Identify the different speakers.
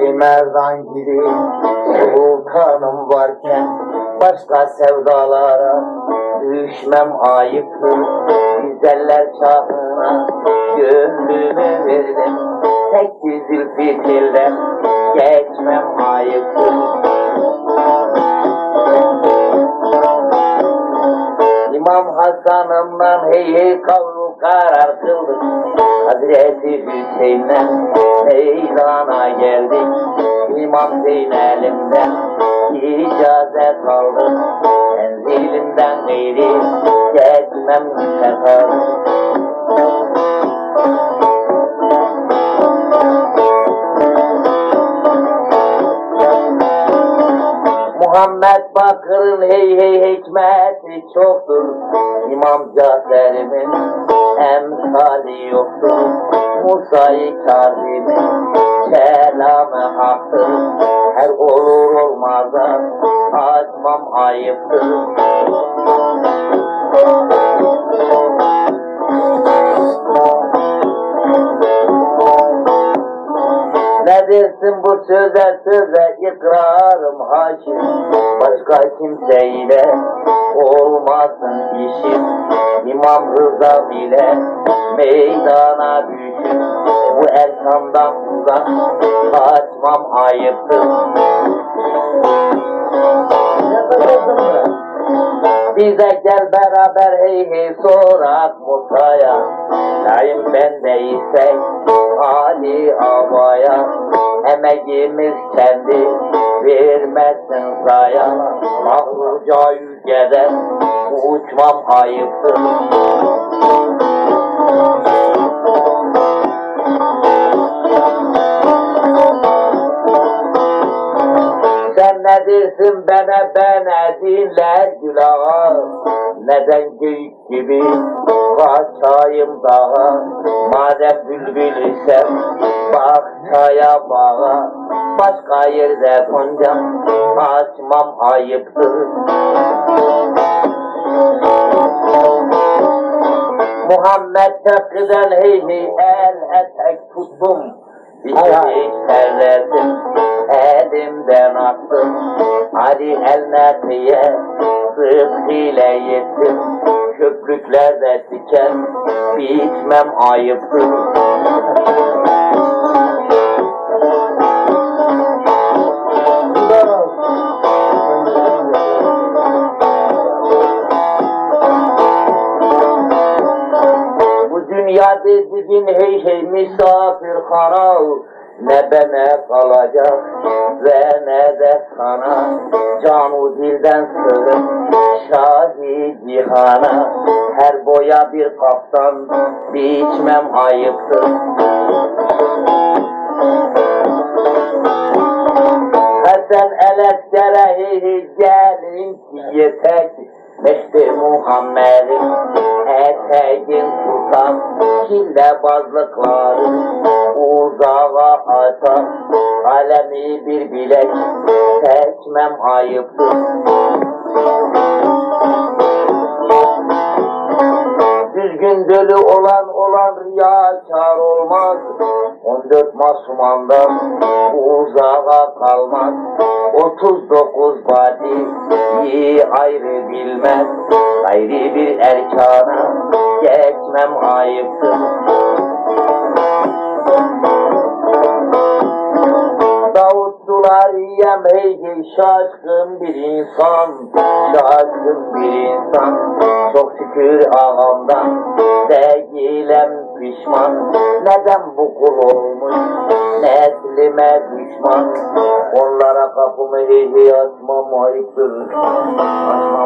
Speaker 1: merdan gibi sultanım varken başka sevdalara düşmem ayıptır. Güzeller çağına gönlümü verdim. Tek yüzül fikirden geçmem ayıptır. İmam Hasan'ımdan hey hey kavru karar kıldık. Hazreti Hüseyin'den meydana geldik. İmam Zeynel'imden icazet aldık. Menzilimden gayri geçmem sefer. Muhammed Bakır'ın hey hey hikmeti çoktur. İmam Cafer'imin Musa-i Kazim'in kelamı haktır. Her olur olmaza açmam ayıptır. Ne dersin bu söze söze ikrarım haşim Başka kimseyle olmasın işim İmam Rıza bile meydana düşün Bu erkamdan uzak. Kaçmam ayıptır. Bize gel beraber hey hey sorak Musa'ya Naim ben değilsek Ali Abaya Emeğimiz kendi vermezsin zaya. Mahruca yüceden uçmam ayıptır Dersin bana bana dinle gülağa Neden geyik gibi kaçayım dağa? Madem bülbül isem bahçaya bağa. Başka yerde koncam açmam ayıptır. Muhammed Tekkiden hey hey el etek tuttum. Bir şey terledim elimden attım Hadi el nereye sık ile yettim Köprüklerde diken bitmem ayıptır. Bu dünya dediğin hey hey misafirhana ne bana kalacak ve ne de sana. Canu dilden sığır şahi cihana. Her boya bir kaftan biçmem ayıptır. Eleştere hey hey gelin ki yeter Meşte Muhammed'in eteğin tutan Hillebazlıkları uzağa atar Alemi bir bilek seçmem ayıptır. Düzgün dölü olan olan riyakar olmaz. 14 masumandan uzağa kalmaz. 39 badi iyi ayrı bilmez Gayri bir erkana geçmem ayıptır. Davutlular yem hey hey şaşkın bir insan. Şaşkın bir insan. Çok şükür ağamdan Değilim pişman. Neden bu kul olmuş? Neslime düşman. Onlara kapımı hey açmam ayıptır. Açmam